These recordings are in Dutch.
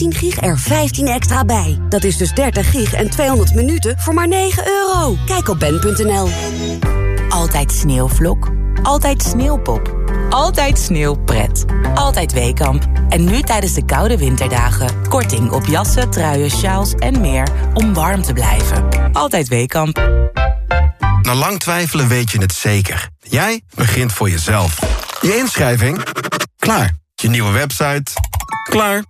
15 gig er 15 extra bij. Dat is dus 30 gig en 200 minuten voor maar 9 euro. Kijk op ben.nl. Altijd sneeuwvlok. Altijd sneeuwpop. Altijd sneeuwpret. Altijd Weekamp. En nu tijdens de koude winterdagen. Korting op jassen, truien, sjaals en meer om warm te blijven. Altijd Weekamp. Na lang twijfelen weet je het zeker. Jij begint voor jezelf. Je inschrijving? Klaar. Je nieuwe website? Klaar.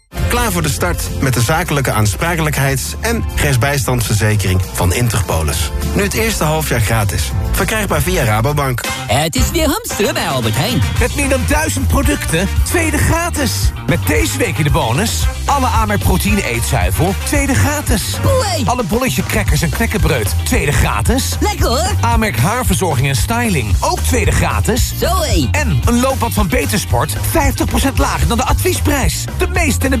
Klaar voor de start met de zakelijke aansprakelijkheids- en rechtsbijstandsverzekering van Interpolis. Nu het eerste halfjaar gratis. Verkrijgbaar via Rabobank. Het is weer hamsteren bij Albert Heijn. Met meer dan duizend producten, tweede gratis. Met deze week in de bonus... alle Amerk proteïne eetzuivel, tweede gratis. Alle bolletje crackers en knekkenbreud, tweede gratis. Lekker hoor. Amerk haarverzorging en styling, ook tweede gratis. Zoé. En een loopband van Betersport, 50% lager dan de adviesprijs. De meeste en de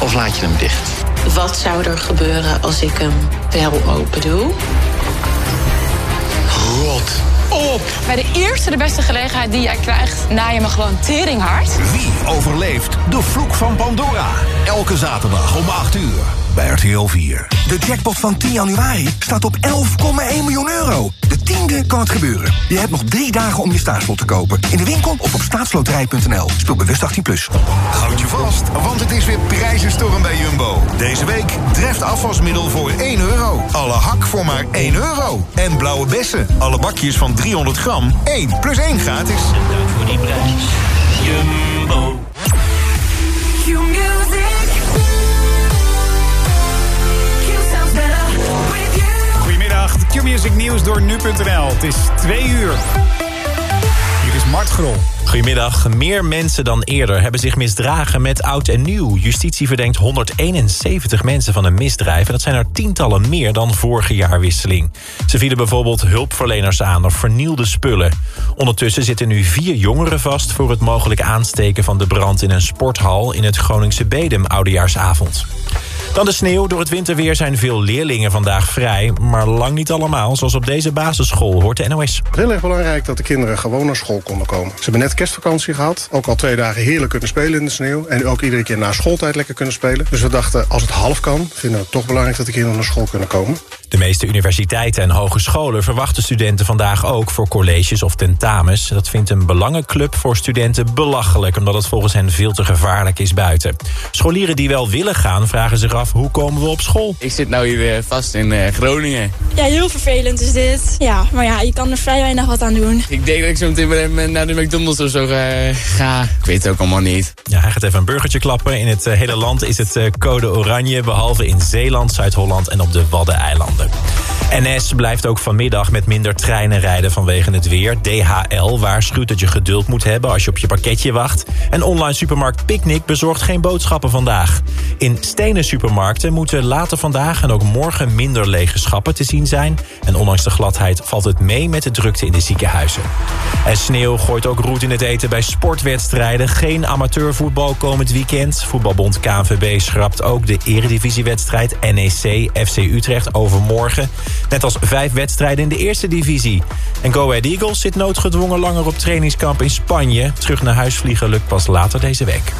of laat je hem dicht? Wat zou er gebeuren als ik hem wel open doe? Rot op! Bij de eerste de beste gelegenheid die jij krijgt, na je me gewoon teringhard. Wie overleeft de vloek van Pandora? Elke zaterdag om 8 uur bij RTL 4. De jackpot van 10 januari staat op 11,1 miljoen euro. De tiende kan het gebeuren. Je hebt nog drie dagen om je staatslot te kopen. In de winkel of op staatsloterij.nl. Speel bewust 18+. Plus. Houd je vast, want het is weer prijzenstorm bij Jumbo. Deze week treft afwasmiddel voor 1 euro. Alle hak voor maar 1 euro. En blauwe bessen, alle bakjes van 300 gram, 1 plus 1 gratis. En dank voor die prijs. Jumbo. Q-Music Nieuws door nu.nl. Het is twee uur. Hier is Mart Grol. Goedemiddag. Meer mensen dan eerder hebben zich misdragen met oud en nieuw. Justitie verdenkt 171 mensen van een misdrijf... en dat zijn er tientallen meer dan vorige jaarwisseling. Ze vielen bijvoorbeeld hulpverleners aan of vernielde spullen. Ondertussen zitten nu vier jongeren vast... voor het mogelijk aansteken van de brand in een sporthal... in het Groningse Bedem oudejaarsavond. Dan de sneeuw. Door het winterweer zijn veel leerlingen vandaag vrij. Maar lang niet allemaal, zoals op deze basisschool, hoort de NOS. Heel erg belangrijk dat de kinderen gewoon naar school konden komen. Ze hebben net kerstvakantie gehad. Ook al twee dagen heerlijk kunnen spelen in de sneeuw. En ook iedere keer na schooltijd lekker kunnen spelen. Dus we dachten, als het half kan, vinden we het toch belangrijk dat de kinderen naar school kunnen komen. De meeste universiteiten en hogescholen verwachten studenten vandaag ook voor colleges of tentamens. Dat vindt een belangenclub voor studenten belachelijk, omdat het volgens hen veel te gevaarlijk is buiten. Scholieren die wel willen gaan, vragen zich af hoe komen we op school. Ik zit nou hier vast in Groningen. Ja, heel vervelend is dit. Ja, maar ja, je kan er vrij weinig wat aan doen. Ik denk dat ik zo meteen naar de McDonald's of zo ga, ga. Ik weet het ook allemaal niet. Ja, hij gaat even een burgertje klappen. In het hele land is het code oranje, behalve in Zeeland, Zuid-Holland en op de Waddeneilanden. NS blijft ook vanmiddag met minder treinen rijden vanwege het weer. DHL waarschuwt dat je geduld moet hebben als je op je pakketje wacht. En online supermarkt Picnic bezorgt geen boodschappen vandaag. In stenen supermarkten moeten later vandaag en ook morgen minder lege schappen te zien zijn. En ondanks de gladheid valt het mee met de drukte in de ziekenhuizen. En sneeuw gooit ook roet in het eten bij sportwedstrijden. Geen amateurvoetbal komend weekend. Voetbalbond KNVB schrapt ook de eredivisiewedstrijd NEC FC Utrecht overmorgen. Net als vijf wedstrijden in de eerste divisie. En Go Ahead Eagles zit noodgedwongen langer op trainingskamp in Spanje. Terug naar huis vliegen lukt pas later deze week.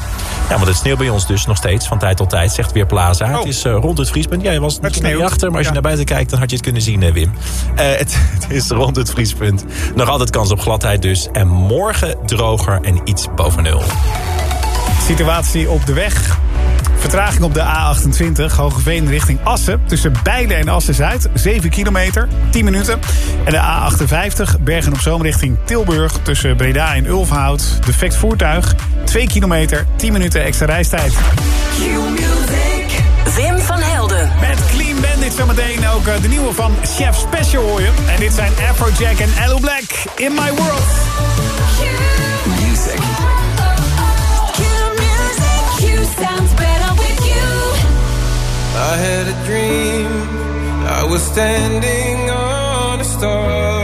Ja, want het sneeuwt bij ons dus nog steeds van tijd tot tijd, zegt weer Plaza. Het is uh, rond het vriespunt. Ja, je was het niet achter, maar als je naar buiten kijkt... dan had je het kunnen zien, Wim. Uh, het, het, is rond het vriespunt. Nog altijd kans op gladheid dus. En morgen droger en iets boven nul. Situatie op de weg. Vertraging op de A28, Hogeveen richting Assen. Tussen Beiden en Assen-Zuid, 7 kilometer, 10 minuten. En de A58, Bergen op Zoom richting Tilburg. Tussen Breda en Ulfhout, defect voertuig. 2 kilometer, 10 minuten extra reistijd. Wim van Helden. Met Clean Bandit zometeen ook eh, de nieuwe van Chef Special hoor je. En dit zijn Afrojack en Allo Black, In My World. I had a dream. I was standing on a star.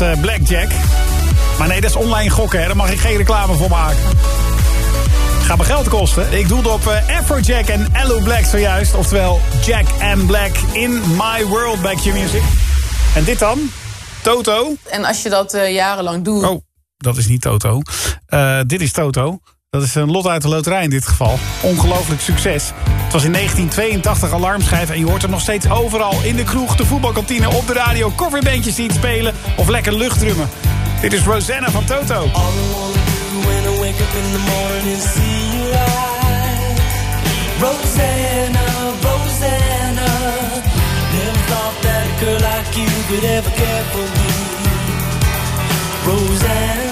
Eh, blackjack. Maar nee, dat is online gokken, hè. daar mag ik geen reclame voor maken. Het gaat me geld kosten. Ik doelde op uh, Afrojack en Allo Black zojuist. Oftewel Jack and Black in My World Back Your Music. En dit dan? Toto. En als je dat eh, jarenlang doet... Oh, dat is niet Toto. dit is Toto. Dat is een lot uit de loterij in dit geval. Ongelooflijk succes. Het was in 1982 alarmschijf en je hoort er nog steeds overal. In de kroeg, de voetbalkantine, op de radio, coverbandjes zien spelen of lekker luchtdrummen. Dit is Rosanna van Toto. Rosanna, Rosanna that for me Rosanna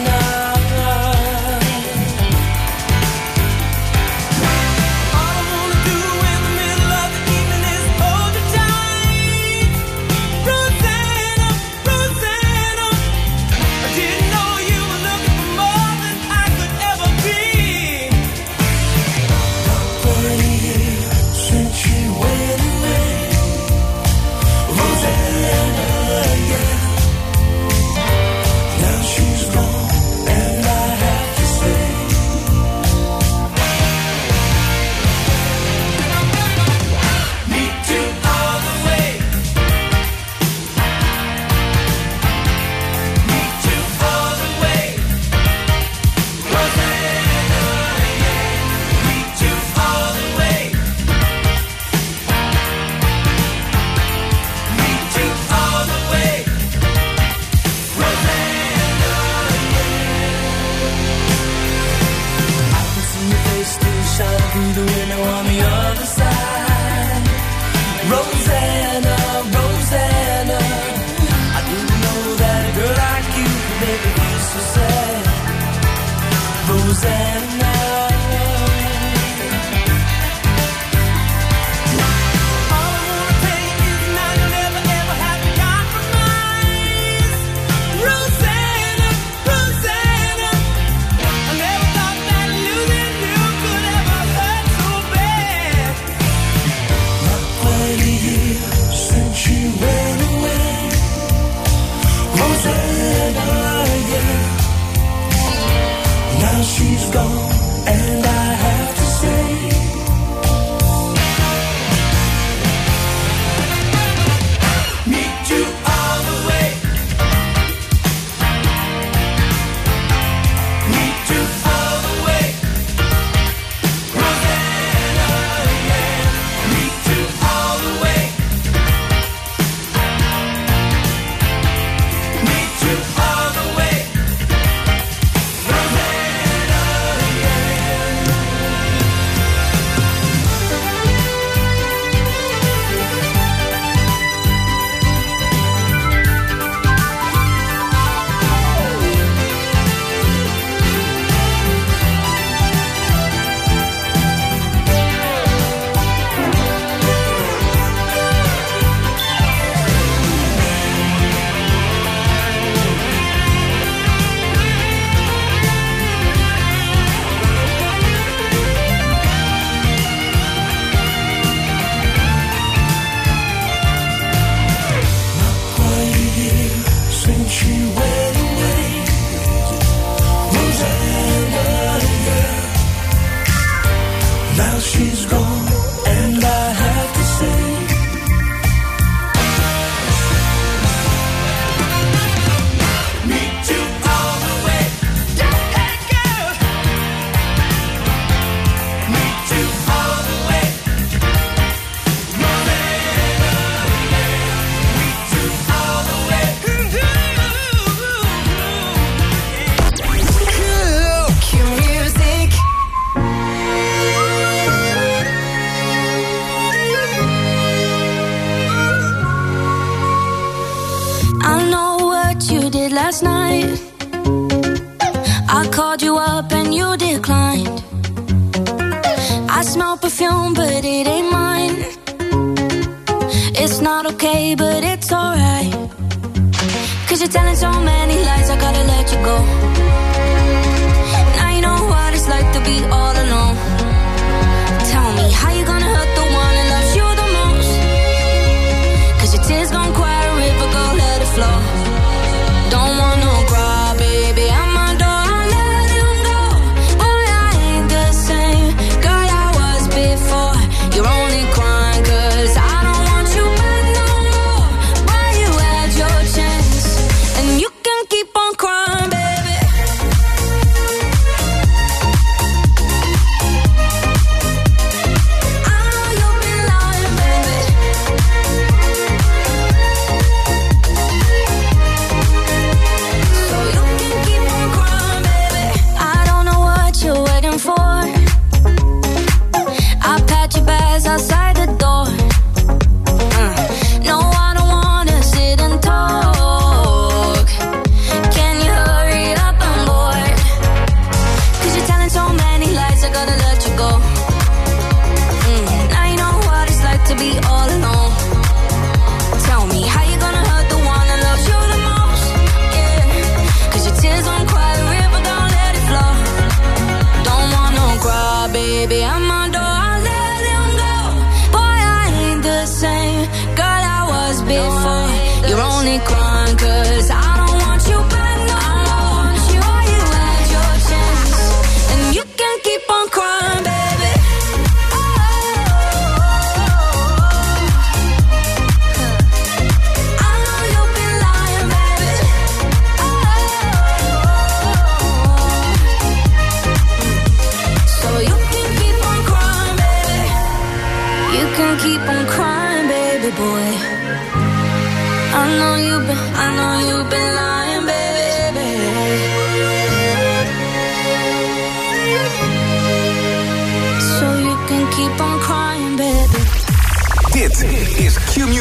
said I, yeah. Now she's gone. Perfume, but it ain't mine. It's not okay, but it's alright. Cause you're telling so many lies, I gotta let you go. Now you know what it's like to be all alone. Tell me, how you gonna hurt the one that loves you the most? Cause your tears gon' cry a river, go let it flow. 'Cause I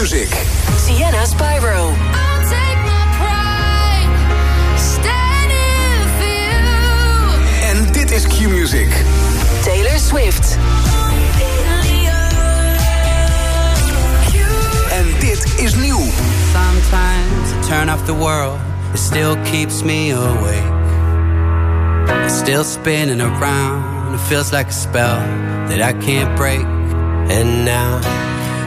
Music. Sienna Spyro. I'll take my pride, stand in for you. En dit is Q Music. Taylor Swift. En dit is nieuw. Sometimes I turn off the world, it still keeps me awake. It's still spinning around, it feels like a spell that I can't break. And now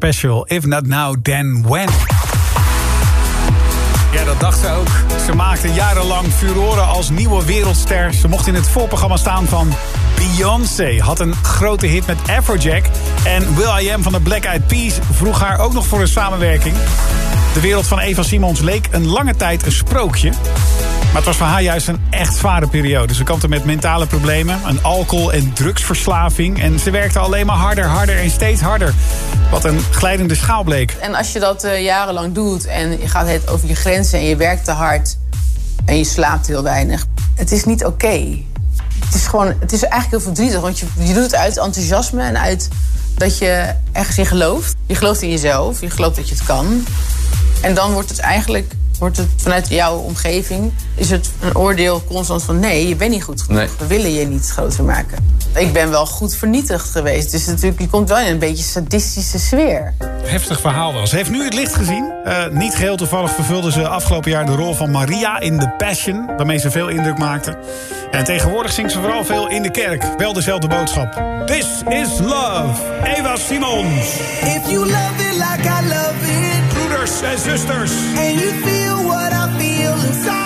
Special. If not now, then when. Ja, dat dacht ze ook. Ze maakte jarenlang furoren als nieuwe wereldster. Ze mocht in het voorprogramma staan van Beyoncé. Had een grote hit met Afrojack. En Will I Am van de Black Eyed Peas vroeg haar ook nog voor een samenwerking. De wereld van Eva Simons leek een lange tijd een sprookje. Maar het was voor haar juist een echt zware periode. Ze kampte met mentale problemen, een alcohol- en drugsverslaving. En ze werkte alleen maar harder, harder en steeds harder. Wat een glijdende schaal bleek. En als je dat eh, jarenlang doet en je gaat het over je grenzen en je werkt te hard en je slaapt heel weinig, het is niet oké. Het is gewoon, het is eigenlijk heel verdrietig, want je, je doet het uit enthousiasme en uit dat je ergens in gelooft. Je gelooft in jezelf, je gelooft dat je het kan. En dan wordt het eigenlijk, wordt het vanuit jouw omgeving, is het een oordeel constant van nee, je bent niet goed genoeg. Nee. We willen je niet groter maken. Ik ben wel goed vernietigd geweest, dus natuurlijk, je komt wel in een beetje sadistische sfeer. Heftig verhaal wel. Ze heeft nu het licht gezien. Eh, niet geheel toevallig vervulde ze afgelopen jaar de rol van Maria in The Passion. Waarmee ze veel indruk maakte. En tegenwoordig zingt ze vooral veel in de kerk. Wel dezelfde boodschap. This is love. Eva Simons. If you love it like I love it, en zusters, and you feel what I feel inside,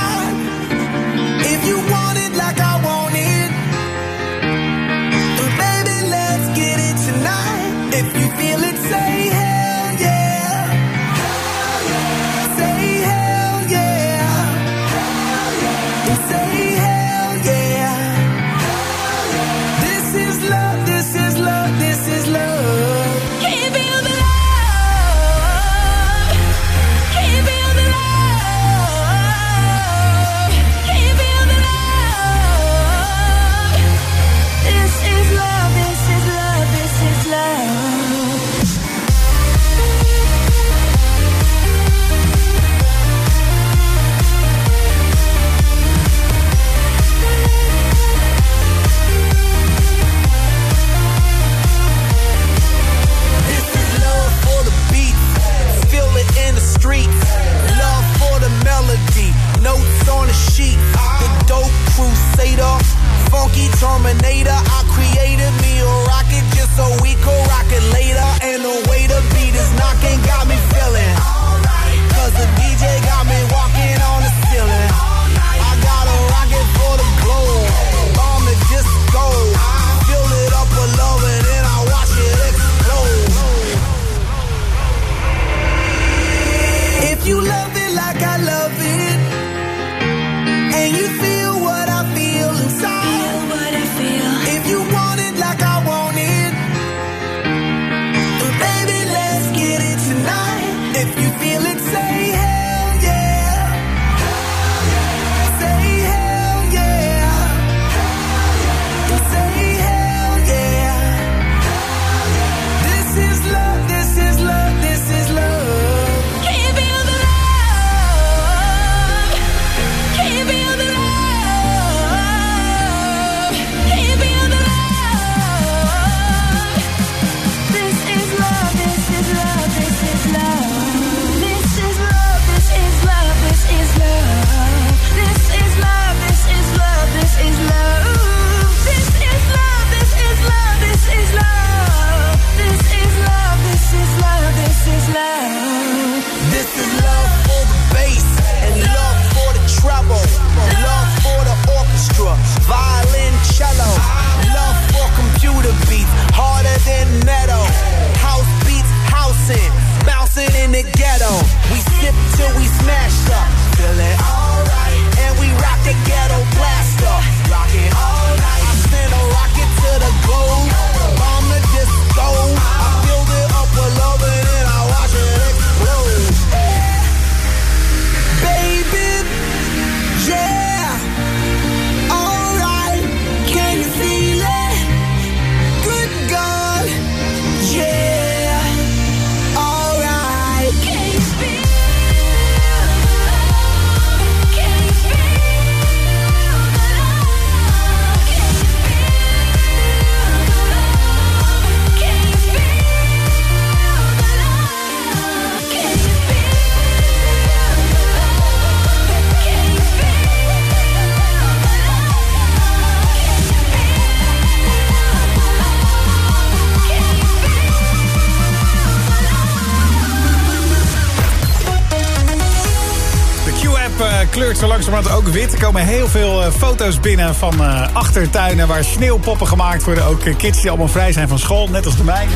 langzamerhand ook wit. Er komen heel veel eh, foto's binnen van eh, achtertuinen... waar sneeuwpoppen gemaakt worden. Ook eh, kids die allemaal vrij zijn van school, net als de mijne.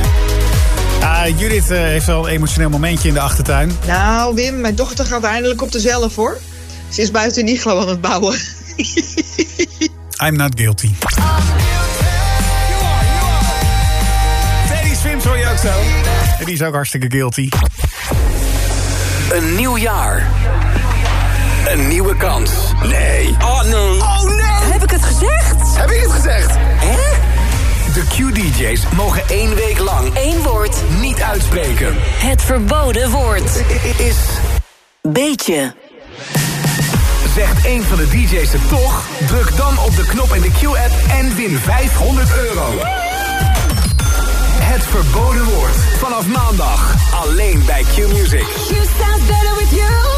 Ah, Judith heeft wel een emotioneel momentje in de achtertuin. Nou, Wim, mijn dochter gaat eindelijk op de zelf hoor. Ze is buiten een iglo aan het bouwen. I'm not guilty. Teddy Swims hoor je ook zo. En die is ook hartstikke guilty. Een nieuw jaar. Een nieuwe kans. Nee. Oh nee. Oh nee. Heb ik het gezegd? Heb ik het gezegd? Hè? De Q-DJ's mogen één week lang Eén woord. niet uitspreken. Het verboden woord. Is Beetje. Zegt een van de DJ's het toch? Druk dan op de knop in de Q-app en win 500 euro. Het verboden woord. Vanaf maandag. Alleen bij Q-Music. Sound better with you.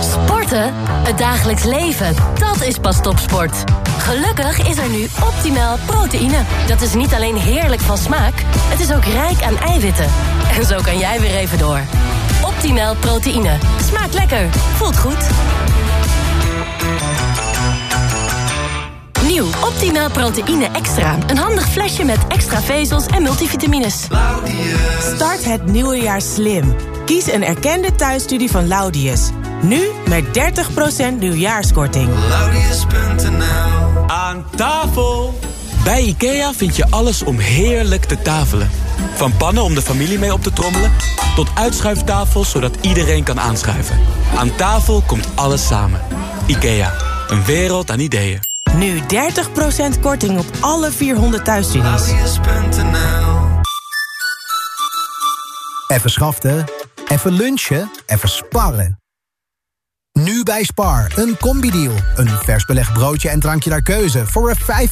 Sporten? Het dagelijks leven, dat is pas topsport. Gelukkig is er nu optimaal proteïne. Dat is niet alleen heerlijk van smaak, het is ook rijk aan eiwitten. En zo kan jij weer even door. Optimaal proteïne. Smaakt lekker, voelt goed. Nieuw Optimaal proteïne extra. Een handig flesje met extra vezels en multivitamines. Start het nieuwe jaar slim. Kies een erkende thuisstudie van Laudius. Nu met 30% nieuwjaarskorting. Aan tafel! Bij IKEA vind je alles om heerlijk te tafelen. Van pannen om de familie mee op te trommelen... tot uitschuiftafels zodat iedereen kan aanschuiven. Aan tafel komt alles samen. IKEA, een wereld aan ideeën. Nu 30% korting op alle 400 thuisstudies. Even schaften, even lunchen, even sparren. Nu bij Spar, een combi-deal. Een vers belegd broodje en drankje naar keuze voor een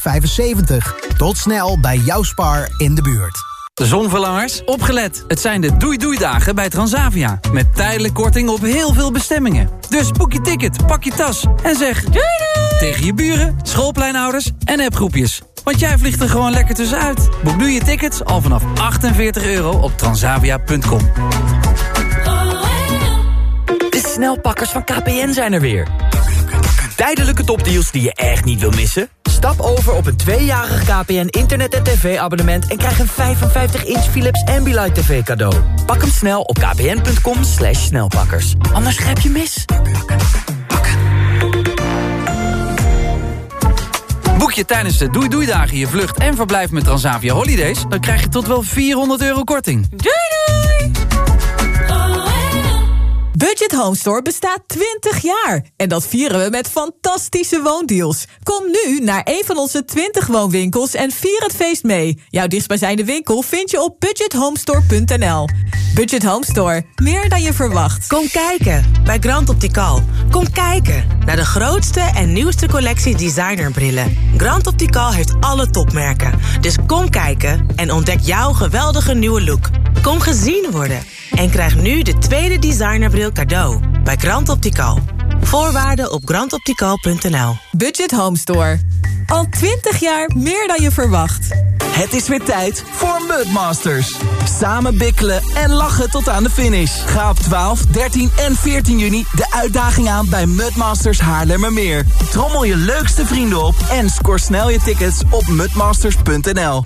5,75. Tot snel bij jouw Spar in de buurt. Zonverlangers, opgelet. Het zijn de doei-doei-dagen bij Transavia. Met tijdelijk korting op heel veel bestemmingen. Dus boek je ticket, pak je tas en zeg... Doei doei! Tegen je buren, schoolpleinouders en appgroepjes. Want jij vliegt er gewoon lekker tussenuit. Boek nu je tickets al vanaf 48 euro op transavia.com. Snelpakkers van KPN zijn er weer. Tijdelijke topdeals die je echt niet wil missen? Stap over op een tweejarig KPN internet- en tv-abonnement... en krijg een 55-inch Philips Ambilight TV cadeau. Pak hem snel op kpn.com slash snelpakkers. Anders grijp je mis. Boek je tijdens de doei-doei-dagen je vlucht en verblijf met Transavia Holidays... dan krijg je tot wel 400 euro korting. Doei doei! Budget Home Store bestaat 20 jaar. En dat vieren we met fantastische woondeals. Kom nu naar een van onze 20 woonwinkels en vier het feest mee. Jouw dichtstbijzijnde winkel vind je op budgethomestore.nl. Budget Home Store. Meer dan je verwacht. Kom kijken bij Grand Optical. Kom kijken naar de grootste en nieuwste collectie designerbrillen. Grand Optical heeft alle topmerken. Dus kom kijken en ontdek jouw geweldige nieuwe look. Kom gezien worden. En krijg nu de tweede designerbril cadeau bij Grand Optical. Voorwaarden op grandoptical.nl. Budget Home Store. Al 20 jaar meer dan je verwacht. Het is weer tijd voor Mudmasters. Samen bikkelen en lachen tot aan de finish. Ga op 12, 13 en 14 juni de uitdaging aan bij Mudmasters Haarlemmermeer. Trommel je leukste vrienden op en score snel je tickets op mudmasters.nl.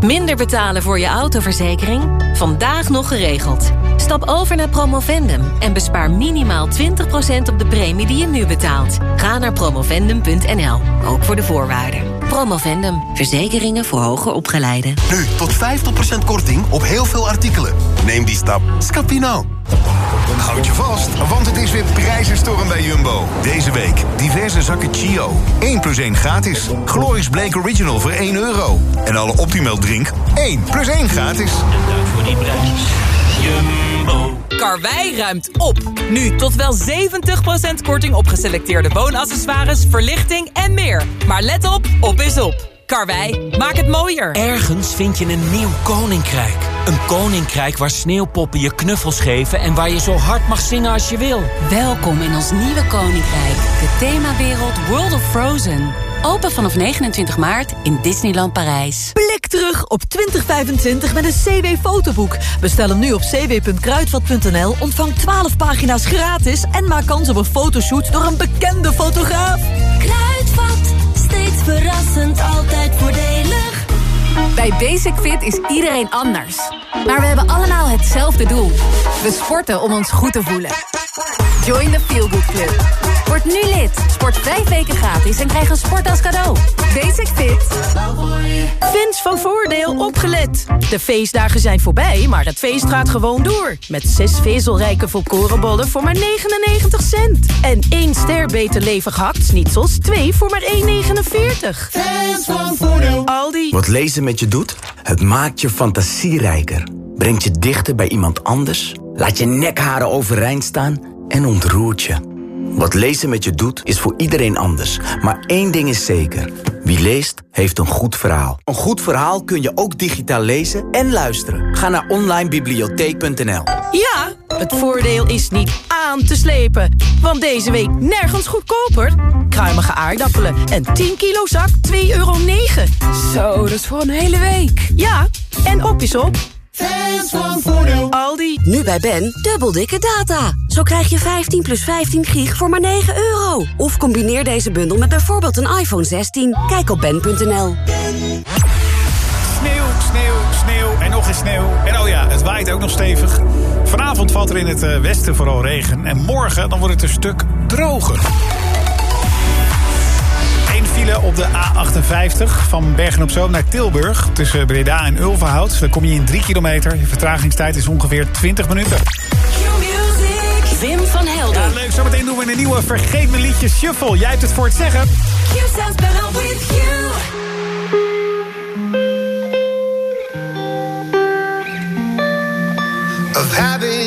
Minder betalen voor je autoverzekering? Vandaag nog geregeld. Stap over naar Promovendum en bespaar minimaal 20% op de premie die je nu betaalt. Ga naar promovendum.nl, ook voor de voorwaarden. Promovendum, verzekeringen voor hoger opgeleiden. Nu tot 50% korting op heel veel artikelen. Neem die stap. Scapino. Houd je vast, want het is weer prijzenstorm bij Jumbo. Deze week diverse zakken Chio. 1 plus 1 gratis. Glorious Blake Original voor 1 euro. En alle Optimal drink 1 plus 1 gratis. En dank voor die prijs. Jumbo. Karwei ruimt op. Nu tot wel 70% korting op geselecteerde woonaccessoires, verlichting en meer. Maar let op, op is op. Karwei, maak het mooier. Ergens vind je een nieuw koninkrijk. Een koninkrijk waar sneeuwpoppen je knuffels geven... en waar je zo hard mag zingen als je wil. Welkom in ons nieuwe koninkrijk. De themawereld World of Frozen. Open vanaf 29 maart in Disneyland Parijs. Blik terug op 2025 met een CW-fotoboek. Bestel hem nu op cw.kruidvat.nl, ontvang 12 pagina's gratis... en maak kans op een fotoshoot door een bekende fotograaf. Kruidvat, steeds verrassend, altijd voordelig. Bij Basic Fit is iedereen anders. Maar we hebben allemaal hetzelfde doel. We sporten om ons goed te voelen. Join the Feel Good Club. Word nu lid. Sport vijf weken gratis en krijg een sport als cadeau. Basic Fit. Fans van Voordeel opgelet. De feestdagen zijn voorbij, maar het feest gaat gewoon door. Met zes vezelrijke volkorenbollen voor maar 99 cent. En één ster beter levig hakt-snitsels, twee voor maar 1,49. Fans van Voordeel. Aldi. Wat lezen met je doet? Het maakt je fantasierijker. Brengt je dichter bij iemand anders. Laat je nekharen overeind staan en ontroert je. Wat lezen met je doet, is voor iedereen anders. Maar één ding is zeker. Wie leest, heeft een goed verhaal. Een goed verhaal kun je ook digitaal lezen en luisteren. Ga naar onlinebibliotheek.nl Ja, het voordeel is niet aan te slepen. Want deze week nergens goedkoper. Kruimige aardappelen en 10 kilo zak 2,9 euro. Zo, dat is voor een hele week. Ja, en op is op. Fans van Voordeel. Aldi. Nu bij Ben, dubbel dikke data. Zo krijg je 15 plus 15 gig voor maar 9 euro. Of combineer deze bundel met bijvoorbeeld een iPhone 16. Kijk op ben.nl. Sneeuw, sneeuw, sneeuw en nog eens sneeuw. En oh ja, het waait ook nog stevig. Vanavond valt er in het eh, westen vooral regen. En morgen dan wordt het een stuk droger. File op de A58 van Bergen op Zoom naar Tilburg. Tussen Breda en Ulverhout. Dan kom je in 3 kilometer. Je vertragingstijd is ongeveer 20 minuten. Wim van Helden. Ja, leuk. Zometeen doen we een nieuwe Vergeet me liedje Shuffle. Jij hebt het voor het zeggen. Of having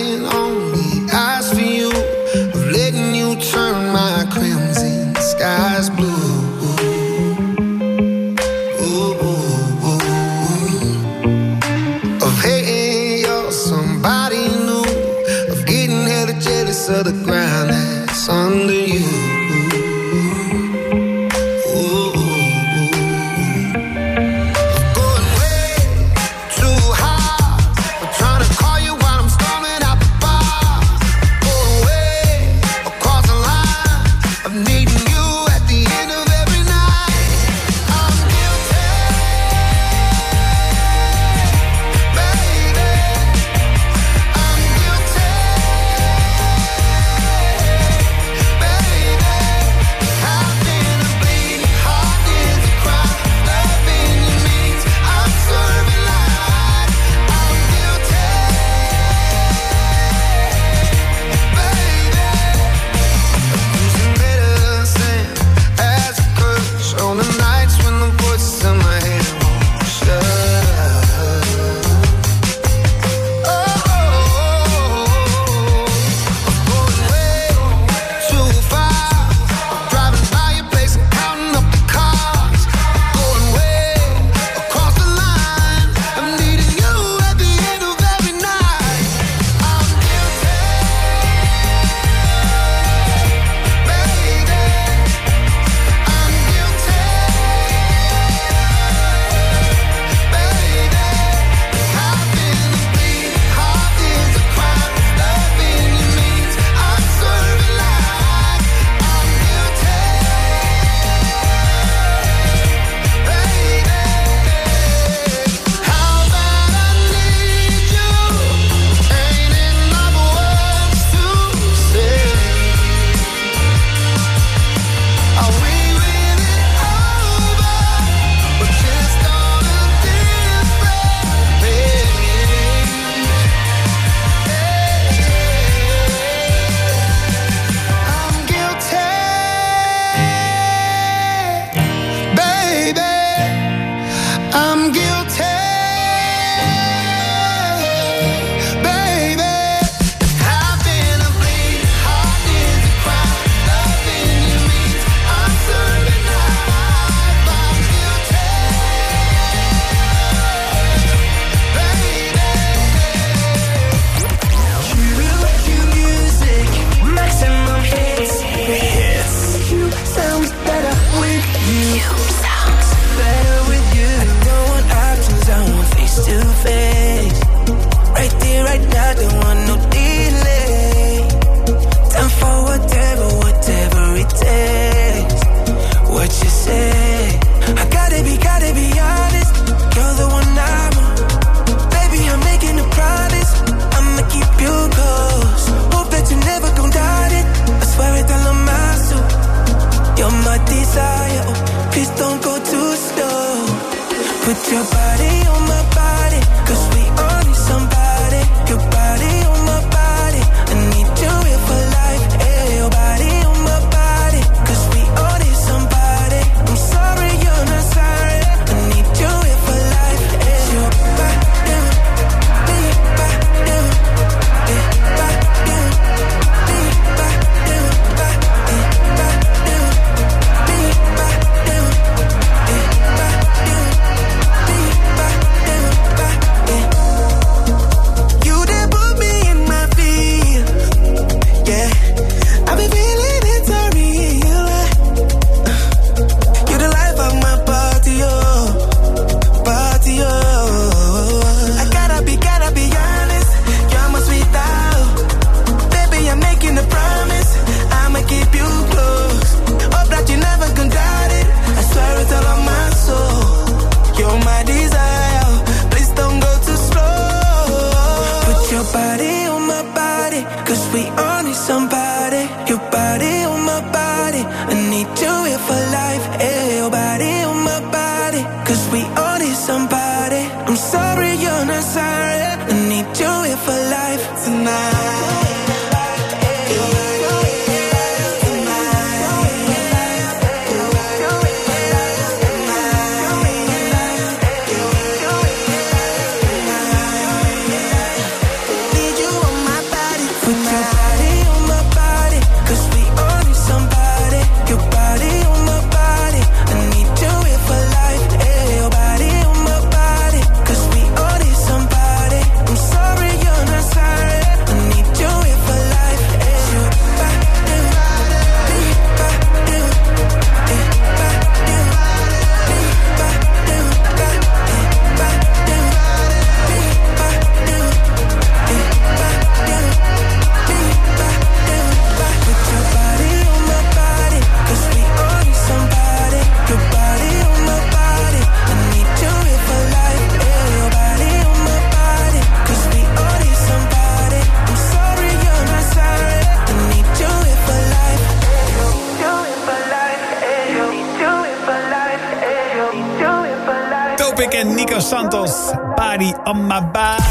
on my body.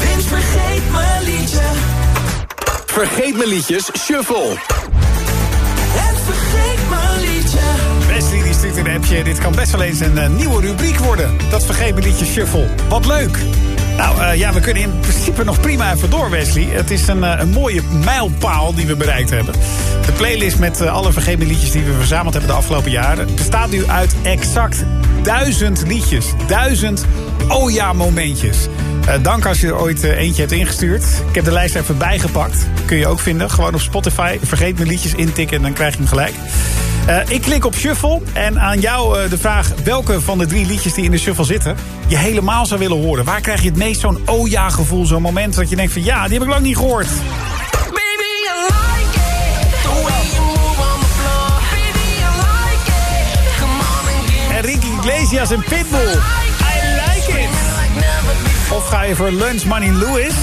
Vince vergeet mijn liedje Vergeet mijn liedjes, shuffle. En vergeet mijn liedje Wesley die stuurt een appje. Dit kan best wel eens een eh, nieuwe rubriek worden. Dat vergeet me liedje Shuffle. Wat leuk. Nou eh, ja, we kunnen in principe nog prima even door, Wesley. Het is een, eh, een mooie mijlpaal die we bereikt hebben. De playlist met alle vergeet me liedjes die we verzameld hebben de afgelopen jaren... bestaat nu uit exact duizend liedjes. Duizend oh ja momentjes. Eh, dank als je er ooit eh, eentje hebt ingestuurd. Ik heb de lijst even bijgepakt. Kun je ook vinden. Gewoon op Spotify. Vergeet me liedjes intikken en dan krijg je hem gelijk. Eh, ik klik op shuffle en aan jou de vraag... welke van de drie liedjes die in de shuffle zitten... je helemaal zou willen horen. Waar krijg je het meest zo'n oh ja gevoel? Zo'n moment dat je denkt van ja, die heb ik lang niet gehoord. Iglesias like it. Of ga je voor Lunch Money Lewis?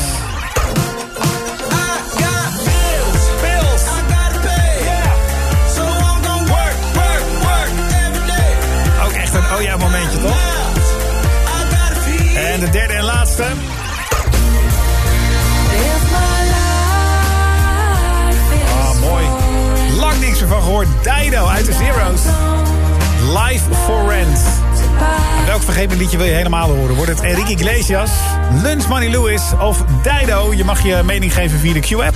Ook echt een oh ja momentje, toch? En de derde en laatste. Ah, mooi. Lang niks ervan gehoord. Dido uit de Zero's. Live for Rent. Welk vergeten liedje wil je helemaal horen? Wordt het Enrique Iglesias, Lunch Money Lewis of Dido? Je mag je mening geven via de Q-app.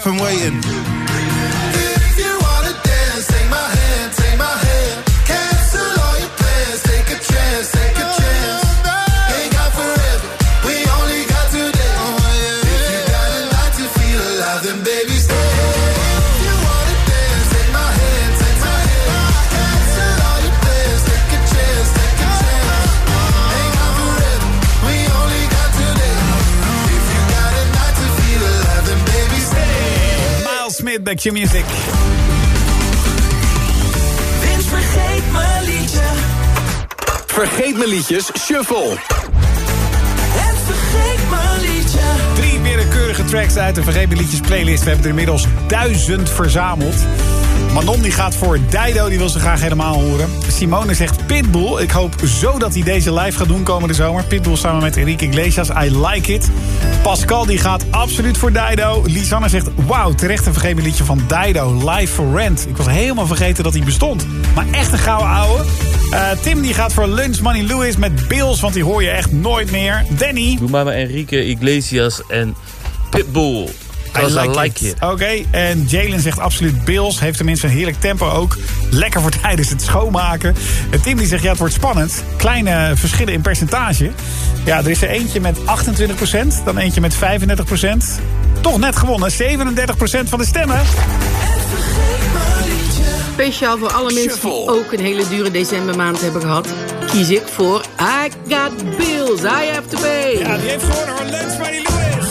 up and waiting. Like Music. Vergeet mijn liedje. Vergeet me liedjes, shuffle. En vergeet mijn liedje. Drie willekeurige tracks uit de Vergeet mijn liedjes playlist. We hebben er inmiddels duizend verzameld. Manon die gaat voor Dido, die wil ze graag helemaal horen. Simone zegt Pitbull. Ik hoop zo dat hij deze live gaat doen komende zomer. Pitbull samen met Enrique Iglesias, I Like It. Pascal die gaat absoluut voor Dido. Lisanne zegt, wauw, terecht een vergeven liedje van Dido, Live for Rent. Ik was helemaal vergeten dat hij bestond. Maar echt een gouden ouwe. Eh, Tim die gaat voor Lunch Money Lewis met Bills, want die hoor je echt nooit meer. Danny. Doe maar Enrique Iglesias en Pitbull. I like, it. Oké, en Jalen zegt absoluut Bills. Heeft tenminste een heerlijk tempo ook. Lekker voor tijdens het schoonmaken. En Tim die zegt, ja, het wordt spannend. Kleine verschillen in percentage. Ja, er is er eentje met 28%, dan eentje met 35%. Toch net gewonnen, 37% van de stemmen. Speciaal voor alle mensen die ook een hele dure decembermaand hebben gehad... kies ik voor I Got Bills, I Have To Pay. Ja, die heeft gewonnen hoor, Lens Lewis.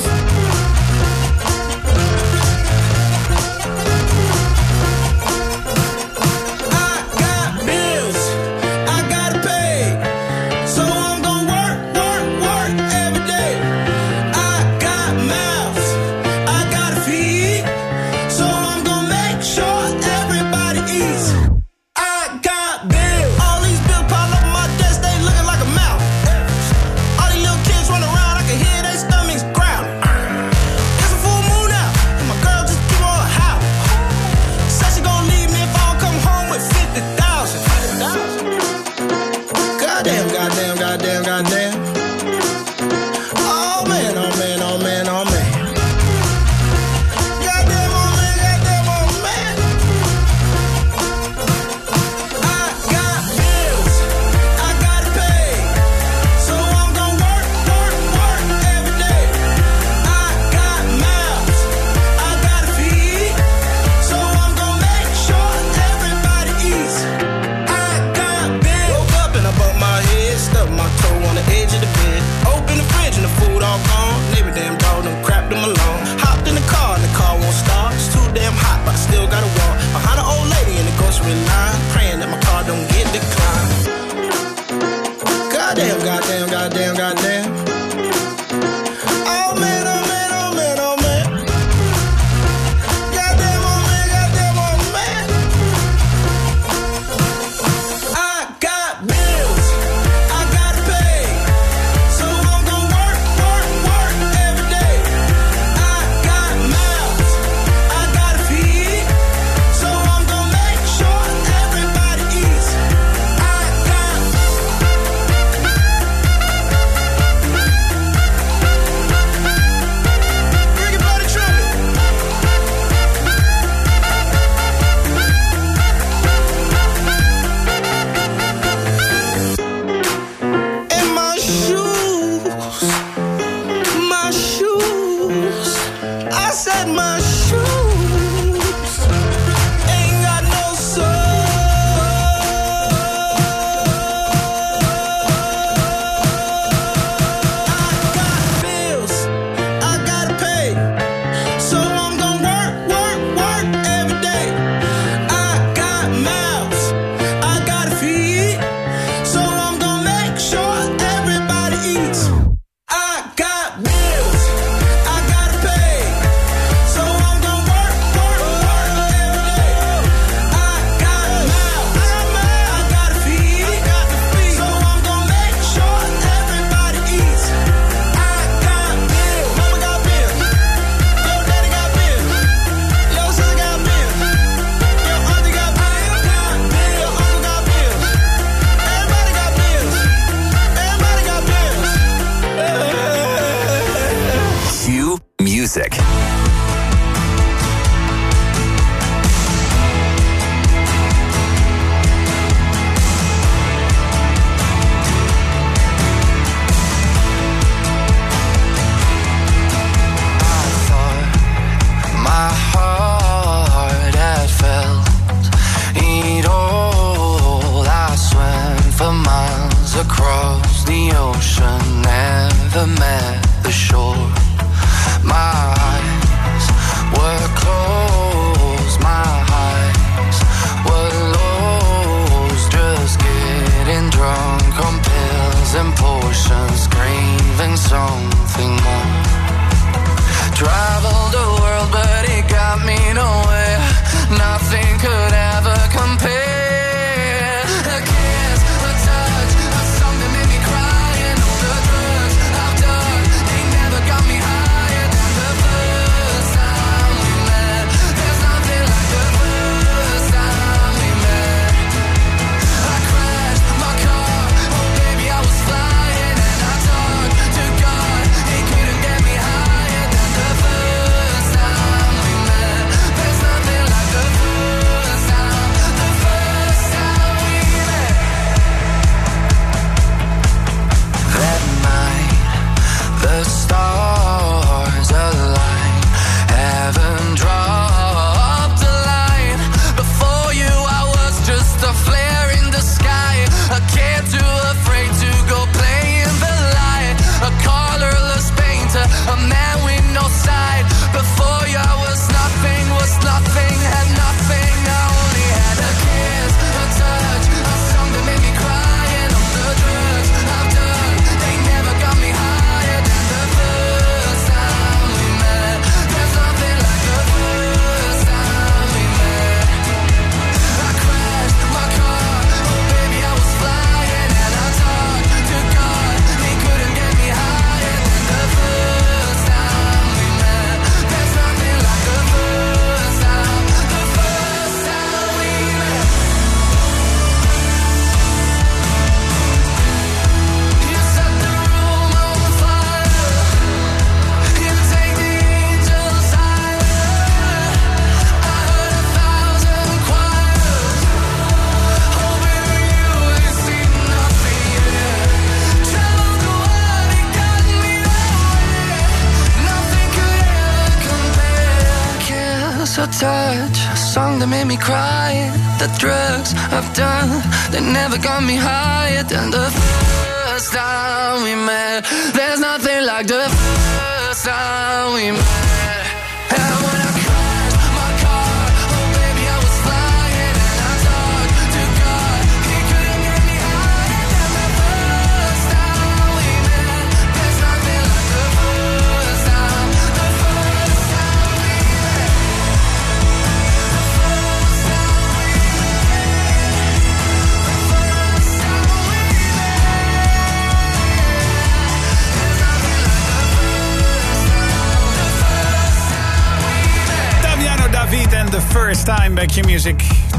Me higher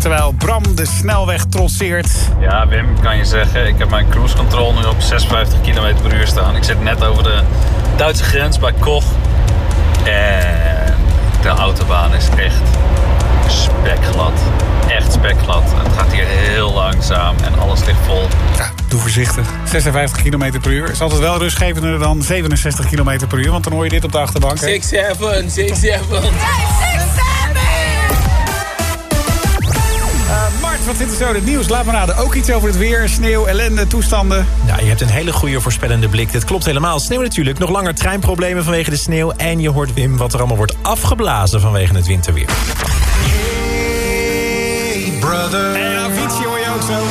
Terwijl Bram de snelweg trotseert. Ja, Wim, kan je zeggen. Ik heb mijn cruise control nu op 56 km per uur staan. Ik zit net over de Duitse grens bij Koch. En de autobaan is echt spekglad. Echt spekglad. Het gaat hier heel langzaam en alles ligt vol. Ja, doe voorzichtig. 56 km per uur. Is altijd wel rustgevender dan 67 km per uur. Want dan hoor je dit op de achterbank. 6, 7, 6, 7. Wat zit er zo in het nieuws? Laat me raden. Ook iets over het weer, sneeuw, ellende, toestanden. Ja, je hebt een hele goede voorspellende blik. Dit klopt helemaal. Sneeuw natuurlijk. Nog langer treinproblemen vanwege de sneeuw. En je hoort Wim wat er allemaal wordt afgeblazen vanwege het winterweer. Hey, brother. En Avicii hoor je ook zo.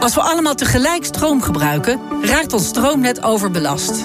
Als we allemaal tegelijk stroom gebruiken, raakt ons stroomnet overbelast.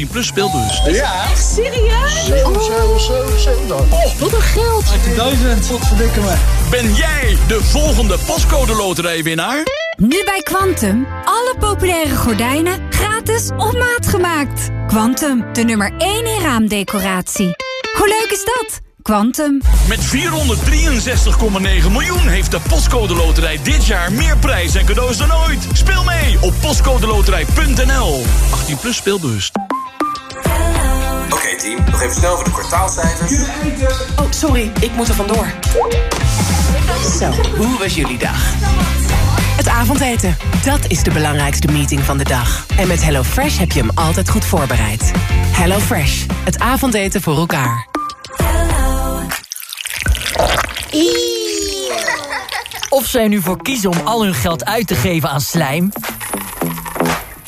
18 plus speelbus. Ja. Echt serieus? Zo, zo, zo, zo dan. Oh, wat een geld. 18.000. Wat verdikken me. Ben jij de volgende pascode loterijwinnaar? Nu bij Quantum. Alle populaire gordijnen gratis op maat gemaakt. Quantum, de nummer 1 in raamdecoratie. Hoe leuk is dat? Quantum. Met 463,9 miljoen heeft de Postcode Loterij dit jaar meer prijs en cadeaus dan ooit. Speel mee op postcodeloterij.nl. 18 plus speelbewust. Team, nog even snel voor de kwartaalcijfers. Oh, sorry, ik moet er vandoor. Zo, hoe was jullie dag? Het avondeten, dat is de belangrijkste meeting van de dag. En met HelloFresh heb je hem altijd goed voorbereid. HelloFresh, het avondeten voor elkaar. Of zij nu voor kiezen om al hun geld uit te geven aan slijm...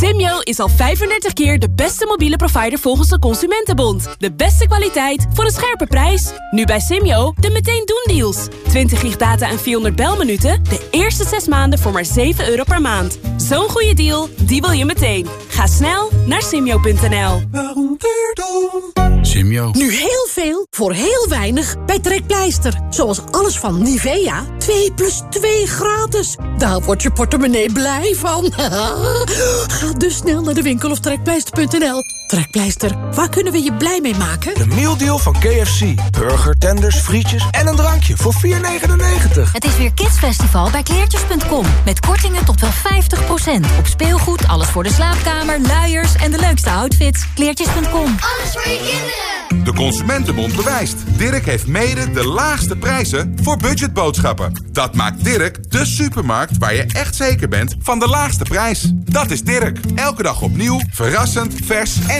Simyo is al 35 keer de beste mobiele provider volgens de Consumentenbond. De beste kwaliteit voor een scherpe prijs. Nu bij Simyo de meteen doen deals. 20 gig data en 400 belminuten. De eerste 6 maanden voor maar 7 euro per maand. Zo'n goede deal, die wil je meteen. Ga snel naar simyo.nl. Simio. Nu heel veel voor heel weinig bij Trekpleister. Zoals alles van Nivea. 2 plus 2 gratis. Daar wordt je portemonnee blij van. Dus snel naar de winkel of trekpleister.nl. Trekpleister, waar kunnen we je blij mee maken? De mealdeal van KFC. Burger, tenders, frietjes en een drankje voor 4,99. Het is weer Kidsfestival bij kleertjes.com. Met kortingen tot wel 50%. Op speelgoed, alles voor de slaapkamer, luiers en de leukste outfits. Kleertjes.com. Alles voor je kinderen. De Consumentenbond bewijst. Dirk heeft mede de laagste prijzen voor budgetboodschappen. Dat maakt Dirk de supermarkt waar je echt zeker bent van de laagste prijs. Dat is Dirk. Elke dag opnieuw, verrassend, vers en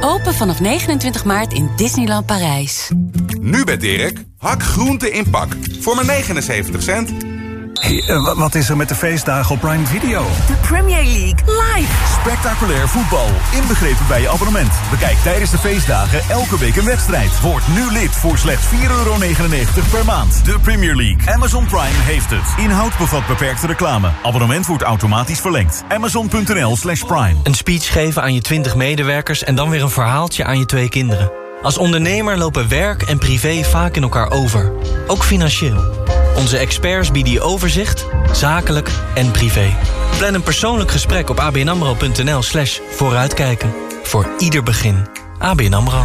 Open vanaf 29 maart in Disneyland Parijs. Nu bij Dirk, hak groente in pak. Voor maar 79 cent. Hey, eh, wat is er met de feestdagen op Prime Video? De Premier League live. Spectaculair voetbal, inbegrepen bij je abonnement. Bekijk tijdens de feestdagen elke week een wedstrijd. Word nu lid voor slechts 4,99 per maand. De Premier League. Amazon Prime heeft het. Inhoud bevat beperkte reclame. Abonnement wordt automatisch verlengd. Amazon.nl slash prime. Een speech geven aan je 20 medewerkers en dan weer een verhaaltje aan je twee kinderen. Als ondernemer lopen werk en privé vaak in elkaar over. Ook financieel. Onze experts bieden je overzicht, zakelijk en privé. Plan een persoonlijk gesprek op abnamro.nl slash vooruitkijken. Voor ieder begin. ABN AMRO.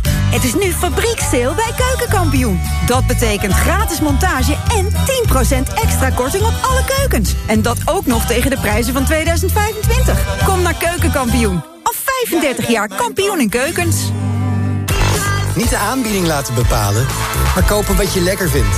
Het is nu fabrieksteel bij Keukenkampioen. Dat betekent gratis montage en 10% extra korting op alle keukens. En dat ook nog tegen de prijzen van 2025. Kom naar Keukenkampioen. Al 35 jaar kampioen in keukens. Niet de aanbieding laten bepalen, maar kopen wat je lekker vindt.